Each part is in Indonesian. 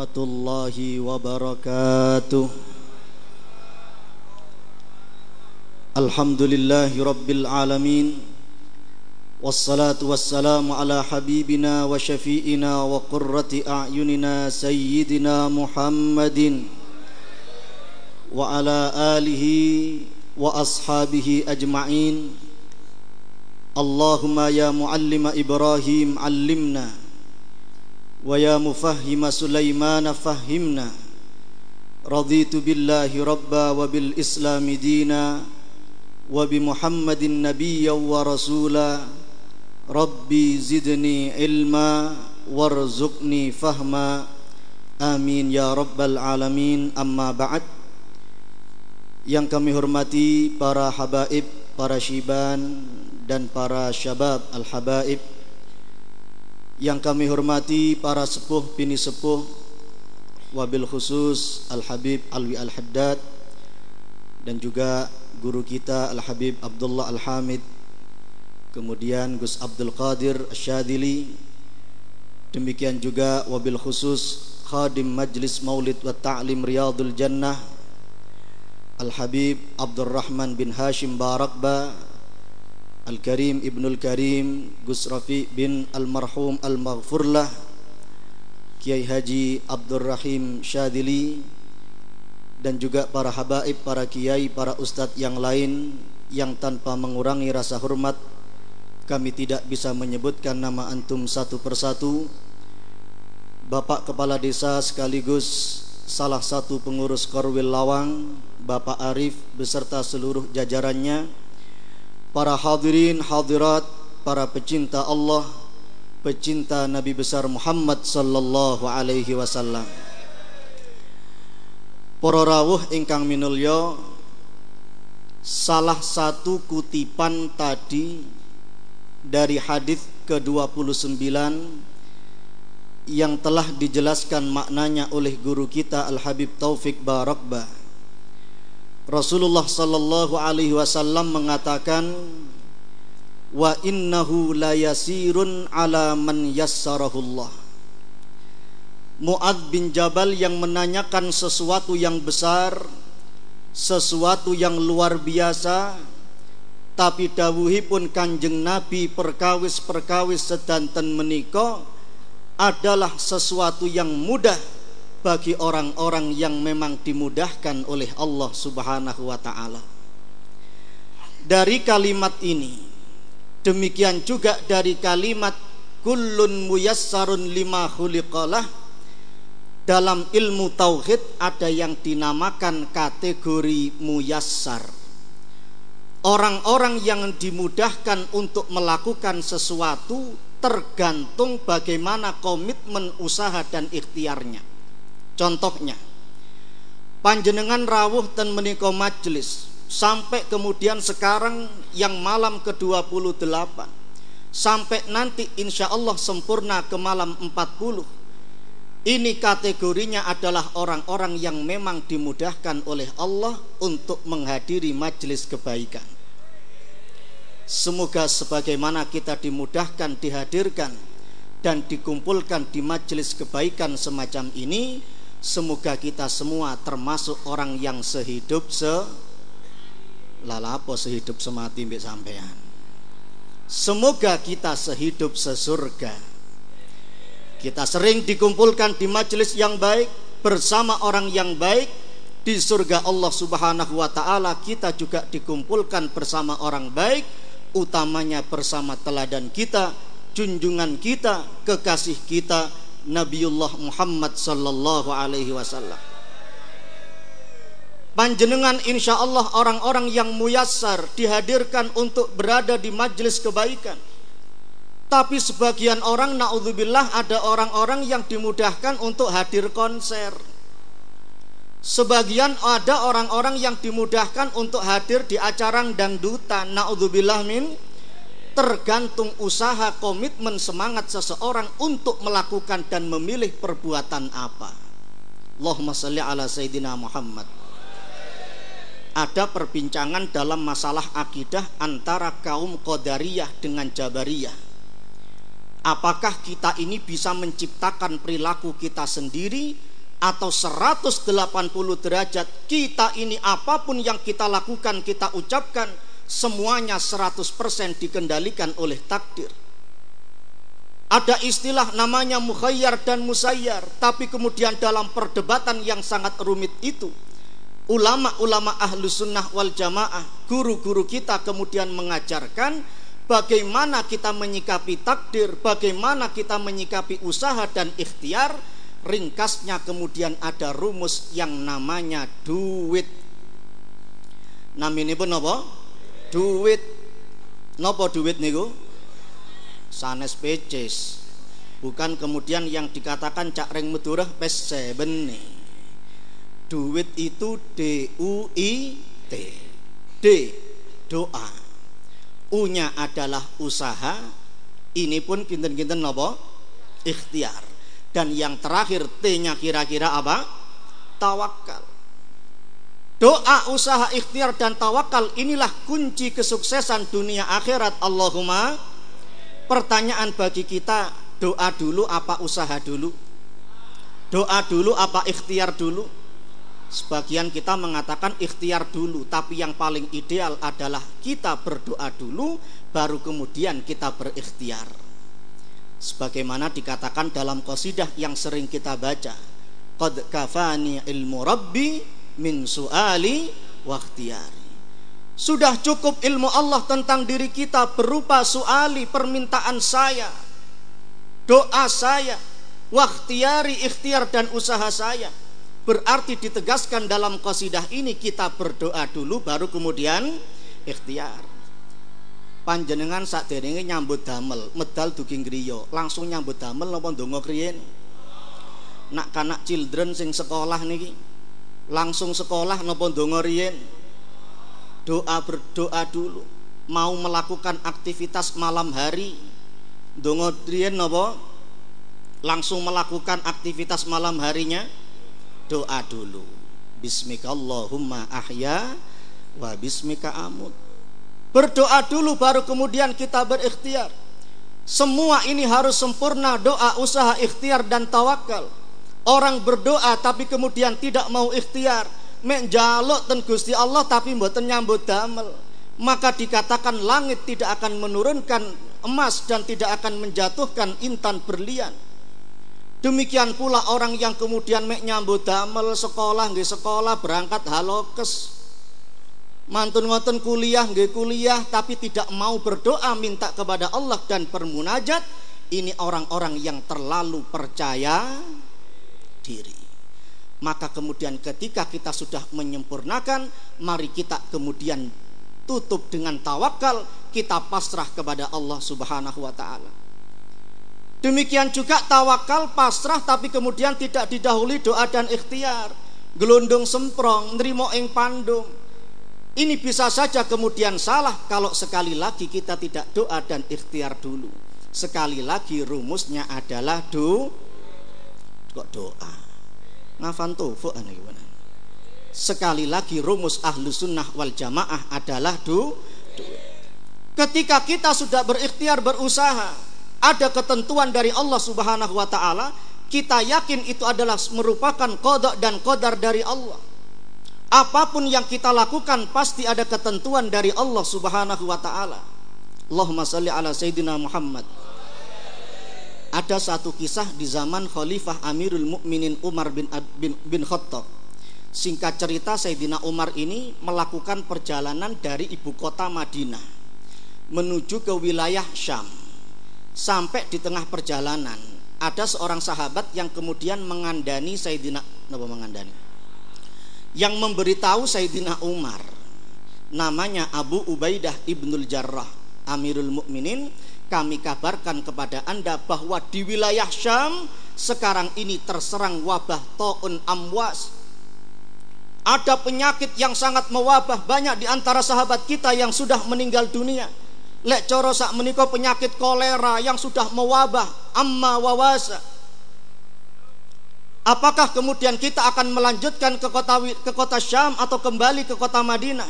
ورحمة الله وبركاته. الحمد لله رب العالمين والصلاة والسلام على حبيبنا وشفيئنا وقرة أعيننا سيدنا محمد وعلى آله وأصحابه أجمعين. اللهم يا معلم إبراهيم علمنا ويا مفهم سليمان فهمنا رضيت بالله ربا وبالإسلام دينا وبمحمد نبيا ورسولا ربي زدني علما وارزقني فهما آمين يا رب العالمين أما بعد yang kami hormati para habaib, para syiban dan para syabab al-habaib yang kami hormati para sepuh bini sepuh wabil khusus Al-Habib Alwi Al-Haddad dan juga guru kita Al-Habib Abdullah Al-Hamid kemudian Gus Abdul Qadir Syadili demikian juga wabil khusus khadim Majlis Maulid wa Ta'lim Riyadul Jannah Al-Habib Abdurrahman bin Hashim Barakba Al-Karim Ibnul Karim Gus Rafi bin Al-Marhum Al-Maghfurlah Kiai Haji Abdurrahim Syadili dan juga para habaib, para kiai, para ustadz yang lain yang tanpa mengurangi rasa hormat kami tidak bisa menyebutkan nama antum satu persatu. Bapak Kepala Desa sekaligus salah satu pengurus Korwil Lawang Bapak Arif beserta seluruh jajarannya para hadirin hadirat para pecinta Allah pecinta Nabi besar Muhammad sallallahu alaihi wasallam. Para rawuh ingkang minulya salah satu kutipan tadi dari hadis ke-29 yang telah dijelaskan maknanya oleh guru kita Al Habib Taufik Barakbah Rasulullah sallallahu alaihi wasallam mengatakan wa innahu la yasirun ala man yassarahullah. Muad bin Jabal yang menanyakan sesuatu yang besar sesuatu yang luar biasa tapi dawuhipun kanjeng Nabi perkawis-perkawis sedanten menika adalah sesuatu yang mudah bagi orang-orang yang memang dimudahkan oleh Allah Subhanahu wa taala. Dari kalimat ini demikian juga dari kalimat kullun muyassarun lima khuliqalah dalam ilmu tauhid ada yang dinamakan kategori muyassar. Orang-orang yang dimudahkan untuk melakukan sesuatu tergantung bagaimana komitmen usaha dan ikhtiarnya. Contohnya, panjenengan rawuh dan menikah majelis sampai kemudian sekarang yang malam ke-28 sampai nanti insya Allah sempurna ke malam 40 ini kategorinya adalah orang-orang yang memang dimudahkan oleh Allah untuk menghadiri majelis kebaikan. Semoga sebagaimana kita dimudahkan dihadirkan dan dikumpulkan di majelis kebaikan semacam ini Semoga kita semua termasuk orang yang sehidup se lalapo sehidup semati mbek sampean. Semoga kita sehidup sesurga. Kita sering dikumpulkan di majelis yang baik bersama orang yang baik di surga Allah Subhanahu wa taala kita juga dikumpulkan bersama orang baik utamanya bersama teladan kita, junjungan kita, kekasih kita Nabiullah Muhammad sallallahu alaihi wasallam. Panjenengan insya Allah orang-orang yang muyassar dihadirkan untuk berada di majelis kebaikan. Tapi sebagian orang naudzubillah ada orang-orang yang dimudahkan untuk hadir konser. Sebagian ada orang-orang yang dimudahkan untuk hadir di acara dangdutan. Naudzubillah min tergantung usaha komitmen semangat seseorang untuk melakukan dan memilih perbuatan apa. Allahumma salli ala Sayyidina Muhammad. Ada perbincangan dalam masalah akidah antara kaum Qadariyah dengan Jabariyah. Apakah kita ini bisa menciptakan perilaku kita sendiri atau 180 derajat? Kita ini apa pun yang kita lakukan, kita ucapkan semuanya 100% dikendalikan oleh takdir. Ada istilah namanya mukhayyar dan musayyar, tapi kemudian dalam perdebatan yang sangat rumit itu, ulama-ulama ahlu sunnah wal jamaah, guru-guru kita kemudian mengajarkan bagaimana kita menyikapi takdir, bagaimana kita menyikapi usaha dan ikhtiar. Ringkasnya kemudian ada rumus yang namanya duit. Namanya pun apa? Duit. Napa duit niku? Sanes peces. Bukan kemudian yang dikatakan cak ring medurah pes sebene. Duit itu D U I T. D doa U-nya adalah usaha, ini pun kinten-kinten nopo ikhtiar. Dan yang terakhir T-nya kira-kira apa? Tawakal. Doa, usaha, ikhtiar dan tawakal inilah kunci kesuksesan dunia akhirat. Allahumma. Pertanyaan bagi kita, doa dulu apa usaha dulu? Doa dulu apa ikhtiar dulu? Sebagian kita mengatakan ikhtiar dulu, tapi yang paling ideal adalah kita berdoa dulu, baru kemudian kita berikhtiar. Sebagaimana dikatakan dalam qasidah yang sering kita baca, Qad kafani ilmu rabbi min su'ali wa Sudah cukup ilmu Allah tentang diri kita berupa suali permintaan saya, doa saya, waktiari ikhtiar dan usaha saya Berarti ditegaskan dalam qasidah ini kita berdoa dulu baru kemudian ikhtiar. Panjenengan saat ini nyambut damel, medal duking griya, langsung nyambut damel napa ndonga kriyen? Nak kanak children sing sekolah niki langsung sekolah napa ndonga riyen? Doa berdoa dulu. Mau melakukan aktivitas malam hari. Ndonga riyen napa? Langsung melakukan aktivitas malam harinya. Doa dulu. Bismika Allahumma ahya wa bismika amut. Berdoa dulu baru kemudian kita berikhtiar. Semua ini harus sempurna. Doa usaha ikhtiar dan tawakal orang berdoa tapi kemudian tidak mau ikhtiar. Menjaluk ten Gusti Allah tapi mboten nyambut damel. Maka dikatakan langit tidak akan menurunkan emas dan tidak akan menjatuhkan intan berlian. Demikian pula orang yang kemudian mek nyambut damel sekolah nggih sekolah berangkat halokes. Mantun ngoten kuliah nggih kuliah tapi tidak mau berdoa minta kepada Allah dan bermunajat, ini orang-orang yang terlalu percaya diri. Maka kemudian ketika kita sudah menyempurnakan, mari kita kemudian tutup dengan tawakal, kita pasrah kepada Allah Subhanahu wa taala. Demikian juga tawakal pasrah tapi kemudian tidak didahului doa dan ikhtiar. Gelundung semprong, nerimo ing pandung. Ini bisa saja kemudian salah kalau sekali lagi kita tidak doa dan ikhtiar dulu. Sekali lagi rumusnya adalah do kok doa. Ngafan tufuk gimana? Sekali lagi rumus ahlu sunnah wal jamaah adalah do, do. Ketika kita sudah berikhtiar berusaha, ada ketentuan dari Allah Subhanahu wa taala, kita yakin itu adalah merupakan kodok dan kodar dari Allah. Apa pun yang kita lakukan pasti ada ketentuan dari Allah Subhanahu wa taala. Allahumma salli ala sayyidina Muhammad. Ada satu kisah di zaman Khalifah Amirul Mukminin Umar bin, bin, bin Khattab. Singkat cerita Sayyidina Umar ini melakukan perjalanan dari ibu kota Madinah menuju ke wilayah Syam sampai di tengah perjalanan ada seorang sahabat yang kemudian mengandani Sayyidina apa mengandani yang memberitahu Sayyidina Umar namanya Abu Ubaidah Ibnul Jarrah Amirul Mukminin kami kabarkan kepada Anda bahwa di wilayah Syam sekarang ini terserang wabah taun amwas. Ada penyakit yang sangat mewabah banyak di antara sahabat kita yang sudah meninggal dunia. Lek coro sak menika penyakit kolera yang sudah mewabah amma wawasa apakah kemudian kita akan melanjutkan ke kota ke kota Syam atau kembali ke kota Madinah?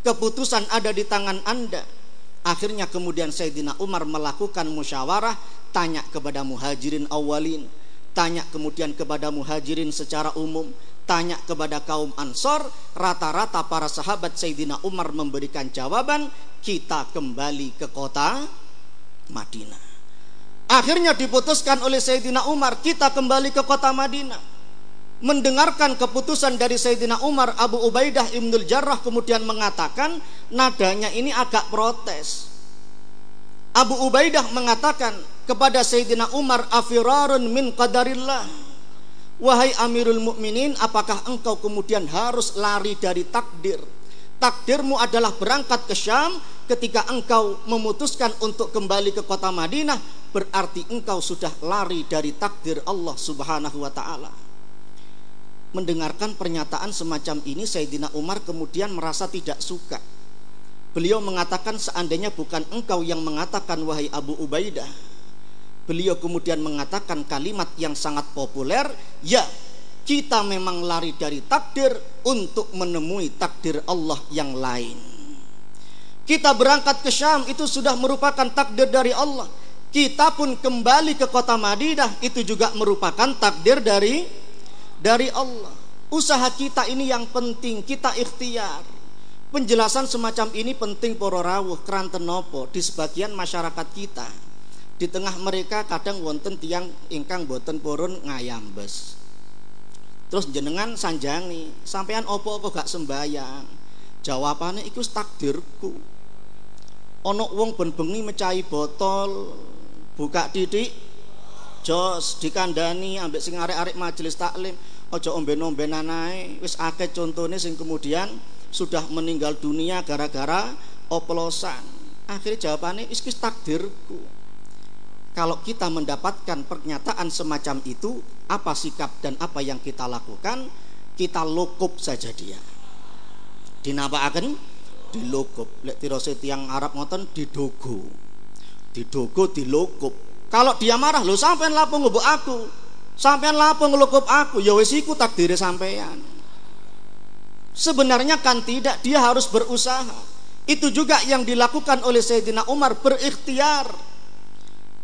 Keputusan ada di tangan Anda Akhirnya kemudian Sayyidina Umar melakukan musyawarah, tanya kepada muhajirin awalin, tanya kemudian kepada muhajirin secara umum, tanya kepada kaum ansor, rata-rata para sahabat Sayyidina Umar memberikan jawaban, kita kembali ke kota Madinah. Akhirnya diputuskan oleh Sayyidina Umar, kita kembali ke kota Madinah mendengarkan keputusan dari Sayyidina Umar Abu Ubaidah Ibnul Jarrah kemudian mengatakan nadanya ini agak protes. Abu Ubaidah mengatakan kepada Sayyidina Umar afirarun min qadarillah. Wahai Amirul Mukminin apakah engkau kemudian harus lari dari takdir? Takdirmu adalah berangkat ke Syam. Ketika engkau memutuskan untuk kembali ke kota Madinah berarti engkau sudah lari dari takdir Allah Subhanahu wa taala mendengarkan pernyataan semacam ini Sayyidina Umar kemudian merasa tidak suka. Beliau mengatakan seandainya bukan engkau yang mengatakan wahai Abu Ubaidah beliau kemudian mengatakan kalimat yang sangat populer ya kita memang lari dari takdir untuk menemui takdir Allah yang lain. Kita berangkat ke Syam itu sudah merupakan takdir dari Allah. Kita pun kembali ke kota Madinah itu juga merupakan takdir dari dari Allah. Usaha kita ini yang penting, kita ikhtiar. Penjelasan semacam ini penting poro rawuh keranten nopo di sebagian masyarakat kita. Di tengah mereka kadang wonten tiang ingkang boten purun ngayambes. Terus jenengan sanjangi, sampean opo kok gak sembayang? Jawabannya iku takdirku. Ono wong ben bengi mecahi botol, buka titik, jos dikandani ambek sing arek-arek majelis taklim ojo omben-ombenan ae. Wis akeh contone sing kemudian sudah meninggal dunia gara-gara oplosan. Akhirnya jawabannya wis takdirku. Kalau kita mendapatkan pernyataan semacam itu apa sikap dan apa yang kita lakukan? Kita lokup saja dia. Akan dilokup. Lek tirose tiang Arab ngoten didogo. Didogo dilokup kalau dia marah, lo sampean lapo ngubuk aku. Sampean lapo ngelukup aku, ya wis iku takdir sampean. Sebenarnya kan tidak, dia harus berusaha. Itu juga yang dilakukan oleh Sayyidina Umar berikhtiar.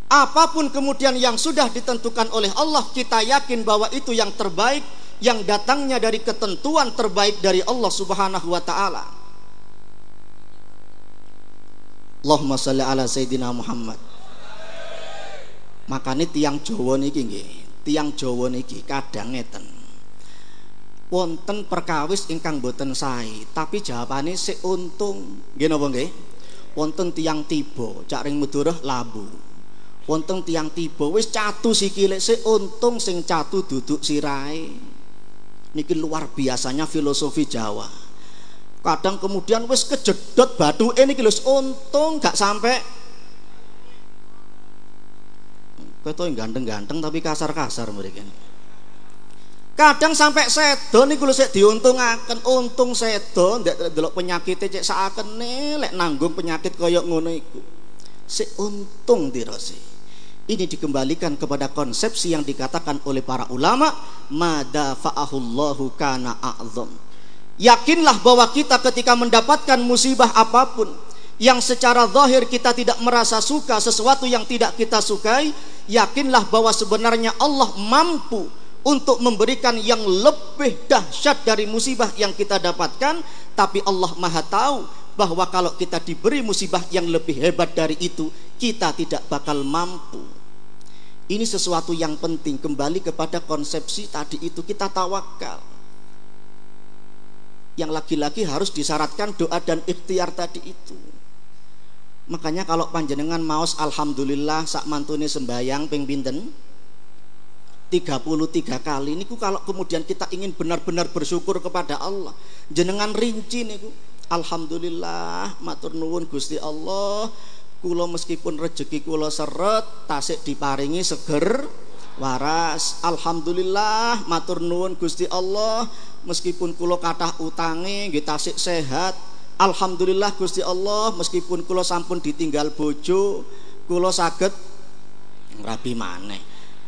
Apa pun kemudian yang sudah ditentukan oleh Allah, kita yakin bahwa itu yang terbaik yang datangnya dari ketentuan terbaik dari Allah Subhanahu wa taala. Allahumma salli ala Sayyidina Muhammad makanya tiang Jawa niki nggih. Tiang Jawa niki kadang ngeten. Wonten perkawis ingkang boten sae tapi jawabane sik untung. Nggih napa nggih? Wonten tiang tiba cak ring Madura labu. Wonten tiang tiba wis catu sikile sik untung sing catu duduk sirahe. Niki luar biasanya filosofi Jawa. Kadang kemudian wis kejedot batu ini wis untung gak sampai Kowe ganteng-ganteng tapi kasar-kasar mereka. Kadang sampai sedo niku lho sik diuntungaken, untung sedo ndek delok penyakit cek sakene lek nanggung penyakit koyok ngono iku. Sik untung dirose. Ini dikembalikan kepada konsepsi yang dikatakan oleh para ulama, mada fa'ahullahu kana a'zam. Yakinlah bahwa kita ketika mendapatkan musibah apa pun yang secara zahir kita tidak merasa suka sesuatu yang tidak kita sukai, yakinlah bahwa sebenarnya Allah mampu untuk memberikan yang lebih dahsyat dari musibah yang kita dapatkan. Tapi Allah Maha tahu bahwa kalau kita diberi musibah yang lebih hebat dari itu kita tidak bakal mampu. Ini sesuatu yang penting. Kembali kepada konsepsi tadi itu kita tawakal. Yang lagi-lagi harus disyaratkan doa dan ikhtiar tadi itu Makanya kalau panjenengan maos alhamdulillah sak mantune sembayang ping pinten? 33 kali. Niku kalau kemudian kita ingin benar-benar bersyukur kepada Allah jenengan rinci niku. Alhamdulillah matur nuwun Gusti Allah. Kula meskipun rejeki kula seret tasik diparingi seger waras. Alhamdulillah matur nuwun Gusti Allah. Meskipun kula kathah utange nggih tasik sehat Alhamdulillah Gusti Allah meskipun kula sampun ditinggal bojo kula saged rabi maneh.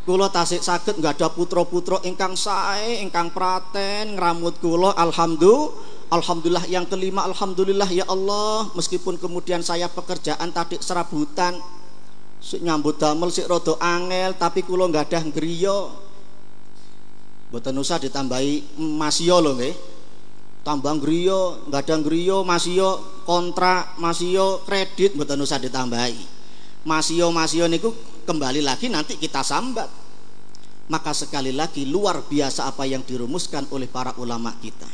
Kula tasik saged nggak ada putra-putra ingkang sae ingkang praten ngramut kula alhamdulillah Alhamdulillah yang kelima Alhamdulillah ya Allah meskipun kemudian saya pekerjaan tadi serabutan si nyambut damel si rodo angel tapi kulo nggak ada ngriyo boten usah ditambahi masio loh nggih tambah ngriyo nggak ada ngriyo masio kontrak masio kredit boten usah ditambahi. Masio masio niku kembali lagi nanti kita sambat. Maka sekali lagi luar biasa apa yang dirumuskan oleh para ulama kita.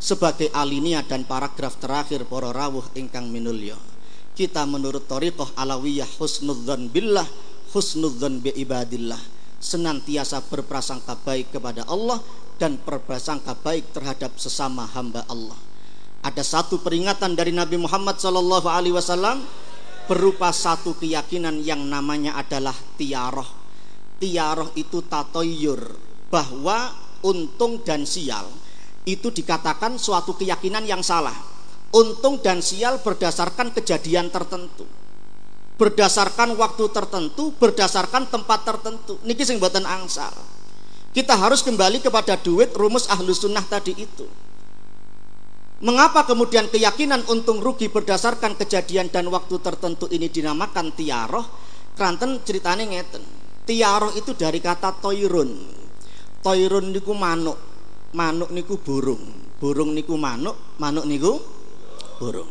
Sebagai alinia dan paragraf terakhir para rawuh ingkang minulya. Kita menurut tariqah alawiyah husnudzan billah husnudzan bi ibadillah senantiasa berprasangka baik kepada Allah dan berprasangka baik terhadap sesama hamba Allah ada satu peringatan dari Nabi Muhammad sallallahu alaihi wasallam berupa satu keyakinan yang namanya adalah tiaroh tiaroh itu tatoyur bahwa untung dan sial itu dikatakan suatu keyakinan yang salah. Untung dan sial berdasarkan kejadian tertentu. Berdasarkan waktu tertentu, berdasarkan tempat tertentu. Niki sing buatan angsal. Kita harus kembali kepada duit rumus ahlu sunnah tadi itu. Mengapa kemudian keyakinan untung rugi berdasarkan kejadian dan waktu tertentu ini dinamakan tiaroh? Kranten ceritanya ngeten. Tiaroh itu dari kata toirun. Toirun niku manuk manuk niku burung burung niku manuk manuk niku burung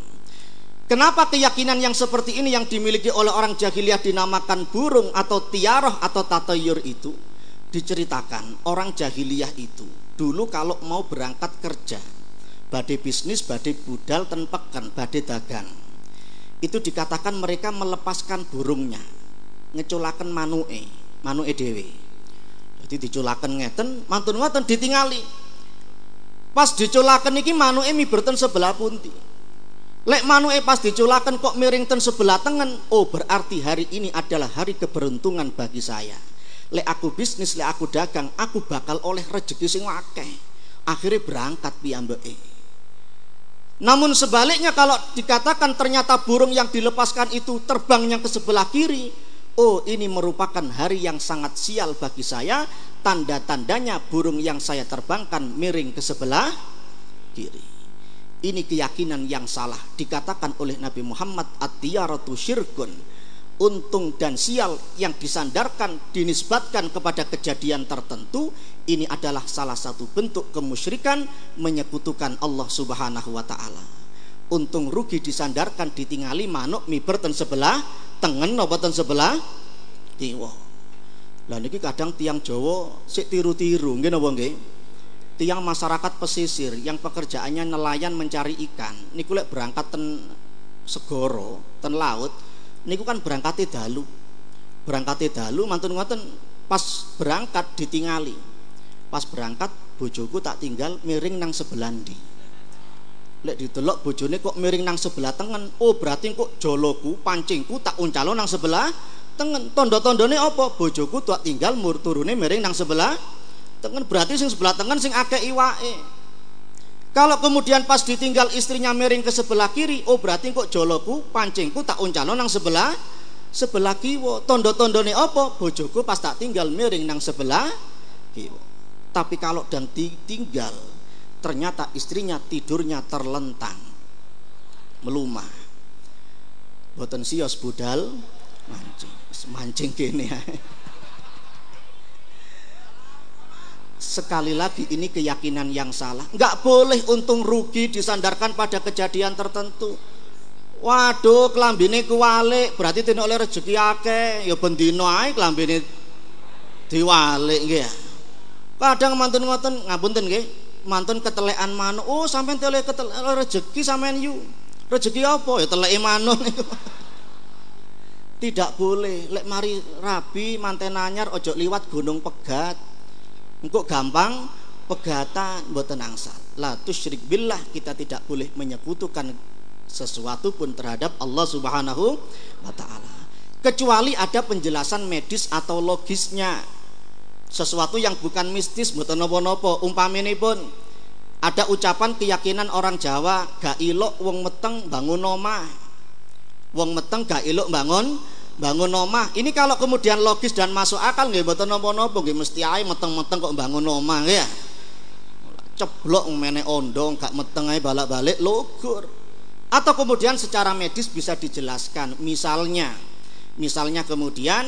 Kenapa keyakinan yang seperti ini yang dimiliki oleh orang jahiliyah dinamakan burung atau tiaroh atau tatayur itu? Diceritakan orang jahiliyah itu dulu kalau mau berangkat kerja badai bisnis badai budal tenpekan badai dagang itu dikatakan mereka melepaskan burungnya ngeculakan manue manue dewe. Jadi diculakan ngeten mantun ngeten ditingali. Pas diculaken iki manuke miberten sebelah punti. Lek manuke pas diculaken kok miring ten sebelah tengen, oh berarti hari ini adalah hari keberuntungan bagi saya. Lek aku bisnis, lek aku dagang, aku bakal oleh rezeki sing akeh. Akhirnya berangkat piyambake. Namun sebaliknya kalau dikatakan ternyata burung yang dilepaskan itu terbangnya ke sebelah kiri, oh ini merupakan hari yang sangat sial bagi saya tanda-tandanya burung yang saya terbangkan miring ke sebelah kiri. Ini keyakinan yang salah dikatakan oleh Nabi Muhammad at-tiyaratu syirkun. Untung dan sial yang disandarkan dinisbatkan kepada kejadian tertentu ini adalah salah satu bentuk kemusyrikan menyekutukan Allah Subhanahu wa taala. Untung rugi disandarkan ditingali manuk miberten sebelah tengen napa sebelah kiwa lah niki kadang tiang Jawa sik tiru-tiru nggih napa nggih? Tiang masyarakat pesisir yang pekerjaannya nelayan mencari ikan. Niku lek berangkat ten segoro, ten laut, niku kan berangkat dalu. Berangkat dalu mantun ngoten pas berangkat ditingali. Pas berangkat bojoku tak tinggal miring nang sebelah ndi. Lek ditelok bojone kok miring nang sebelah tengen. Oh berarti kok joloku, pancingku tak uncalo nang sebelah tengen tondo-tondone apa bojoku tuak tinggal mur turune miring nang sebelah tengen berarti sing sebelah tengen sing akeh iwake. Kalau kemudian pas ditinggal istrinya miring ke sebelah kiri oh berarti kok joloku pancingku tak uncano nang sebelah sebelah kiwo tondo-tondone apa? Bojoku pas tak tinggal miring nang sebelah kiwo tapi kalau dan ditinggal ternyata istrinya tidurnya terlentang melumah. Boten sios budal mancing mancing gini ya. Sekali lagi ini keyakinan yang salah. Nggak boleh untung rugi disandarkan pada kejadian tertentu. Waduh, kelambine kuwalik, berarti tidak oleh rezeki akeh, ya bendino ae kelambine diwalik nggih ya. Kadang mantun ngoten, ngapunten nggih. Mantun ketelekan manuk. Oh, sampean tele ketelek rezeki sampean yu. Rezeki apa? Ya teleke manuk tidak boleh lek mari rabi manten anyar ojo liwat gunung pegat engkau gampang pegatan mboten angsal la tusyrik billah kita tidak boleh menyekutukan sesuatu pun terhadap Allah Subhanahu wa taala. Kecuali ada penjelasan medis atau logisnya. Sesuatu yang bukan mistis mboten napa-napa umpaminipun ada ucapan keyakinan orang Jawa gak ilok wong meteng bangun omah. Wong meteng gak elok bangun bangun omah. Ini kalau kemudian logis dan masuk akal nggih mboten napa-napa nggih mesti ae meteng-meteng kok bangun omah ya. ceblok mene ondo gak meteng ae balik-balik logur atau kemudian secara medis bisa dijelaskan misalnya misalnya kemudian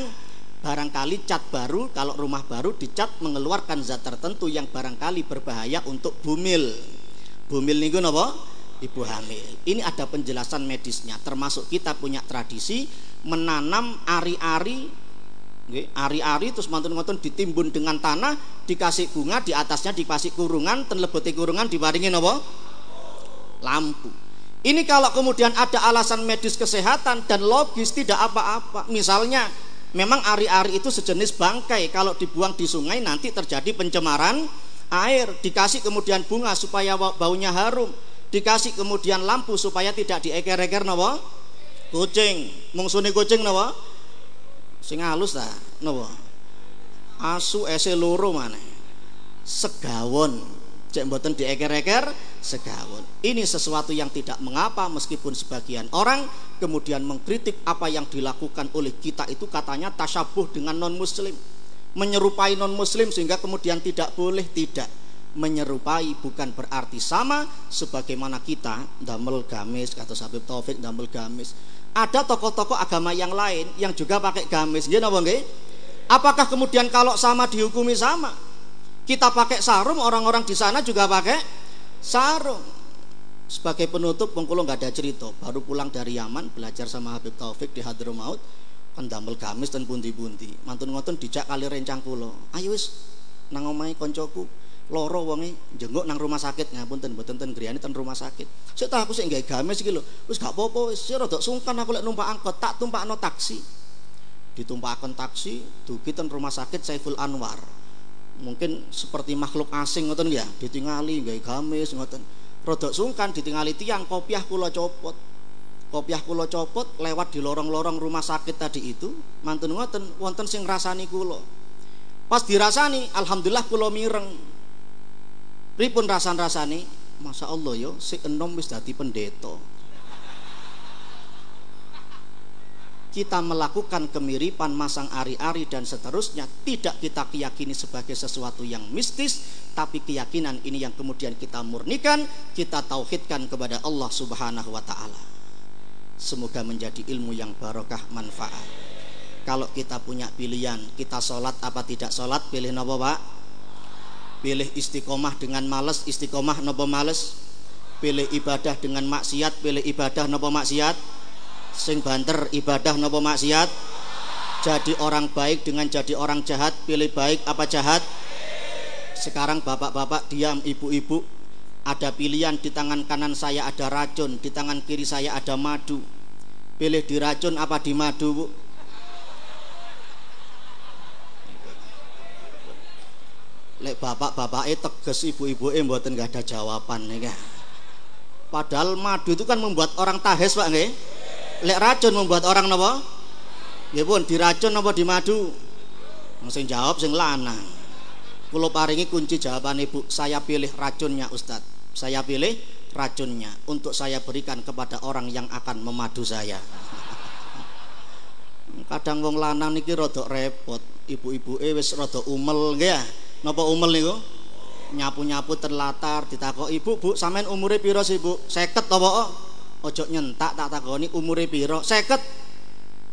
barangkali cat baru kalau rumah baru dicat mengeluarkan zat tertentu yang barangkali berbahaya untuk bumil bumil niku napa ibu hamil ini ada penjelasan medisnya termasuk kita punya tradisi menanam ari-ari ari-ari terus mantun-mantun ditimbun dengan tanah dikasih bunga di atasnya dikasih kurungan ten lebeti kurungan dibaringin apa lampu ini kalau kemudian ada alasan medis kesehatan dan logis tidak apa-apa. Misalnya memang ari-ari itu sejenis bangkai kalau dibuang di sungai nanti terjadi pencemaran air. Dikasih kemudian bunga supaya baunya harum. Dikasih kemudian lampu supaya tidak dieker-eker napa? Kucing. Mungsune kucing napa? Sing halus ta napa? Asu ese loro maneh. Segawon cek mboten dieker-eker segawon. Ini sesuatu yang tidak mengapa meskipun sebagian orang kemudian mengkritik apa yang dilakukan oleh kita itu katanya tasyabuh dengan non muslim. Menyerupai non muslim sehingga kemudian tidak boleh tidak menyerupai bukan berarti sama sebagaimana kita damel gamis kata Habib Taufik damel gamis. Ada tokoh-tokoh agama yang lain yang juga pakai gamis. Nggih napa nggih? Apakah kemudian kalau sama dihukumi sama? Kita pakai sarung, orang-orang di sana juga pakai sarung. Sebagai penutup, Bengkulo nggak ada cerita. Baru pulang dari Yaman, belajar sama Habib Taufik di Hadramaut, kan gamis dan bunti-bunti. Mantun ngoten dijak kali rencang kulo. Ayo wis nang koncoku loro wonge jenguk nang rumah sakit. Ngapunten mboten ten griyane ten rumah sakit. Sik aku sik gawe gamis iki lho. Wis gak apa-apa wis rada sungkan aku lek numpak angkot. Tak tumpakno taksi. Ditumpakaken taksi dugi ten rumah sakit Saiful Anwar. Mungkin seperti makhluk asing ngoten ya? Ditingali gawe gamis ngoten. Rodok sungkan ditingali tiang kopiah kula copot. Kopiah kula copot lewat di lorong-lorong rumah sakit tadi itu. Mantun ngoten wonten sing rasani kula. Pas dirasani alhamdulillah kula mireng pripun rasan-rasani? Masya Allah yo si enom wis dadi pendeta. Kita melakukan kemiripan masang ari-ari dan seterusnya. Tidak kita keyakini sebagai sesuatu yang mistis tapi keyakinan ini yang kemudian kita murnikan kita tauhidkan kepada Allah Subhanahu wa taala. Semoga menjadi ilmu yang barokah manfaat. Kalau kita punya pilihan kita sholat apa tidak sholat pilih nopo pak pilih istiqomah dengan males istiqomah nopo males? Pilih ibadah dengan maksiat pilih ibadah nopo maksiat? Sing banter ibadah nopo maksiat? Jadi orang baik dengan jadi orang jahat pilih baik apa jahat? Sekarang bapak-bapak diam ibu-ibu. Ada pilihan di tangan kanan saya ada racun di tangan kiri saya ada madu. Pilih di racun apa di madu lek bapak-bapak tegas ibu-ibu eh mboten gak ada jawaban nih padahal madu itu kan membuat orang tahes pak nggih. Lek racun membuat orang napa? Nggih pun diracun napa di madu sing jawab sing lanang. Kula paringi kunci jawaban ibu saya pilih racunnya Ustadz. Saya pilih racunnya untuk saya berikan kepada orang yang akan memadu saya. Kadang wong lanang niki rada repot. Ibu-ibu eh wis rada umel nggih. ya napa umel niku? Nyapu-nyapu terlatar ditakok ibu bu sampean umure piro sih bu? Seket apa ojo nyentak tak takoni umure piro. Seket.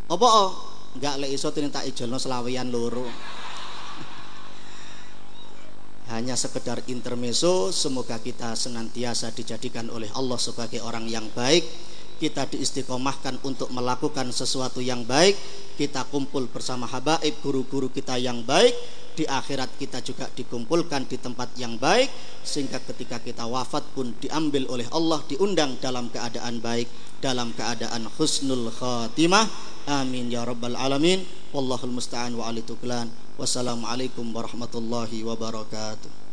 Apa enggak lek iso tak ijolno selawian loro. Hanya sekedar intermezzo semoga kita senantiasa dijadikan oleh Allah sebagai orang yang baik. Kita diistiqomahkan untuk melakukan sesuatu yang baik. Kita kumpul bersama habaib guru-guru kita yang baik di akhirat kita juga dikumpulkan di tempat yang baik sehingga ketika kita wafat pun diambil oleh Allah diundang dalam keadaan baik dalam keadaan husnul khatimah. Amin ya rabbal alamin. Wallahul musta'an wa alituklan wassalamualaikum warahmatullahi wabarakatuh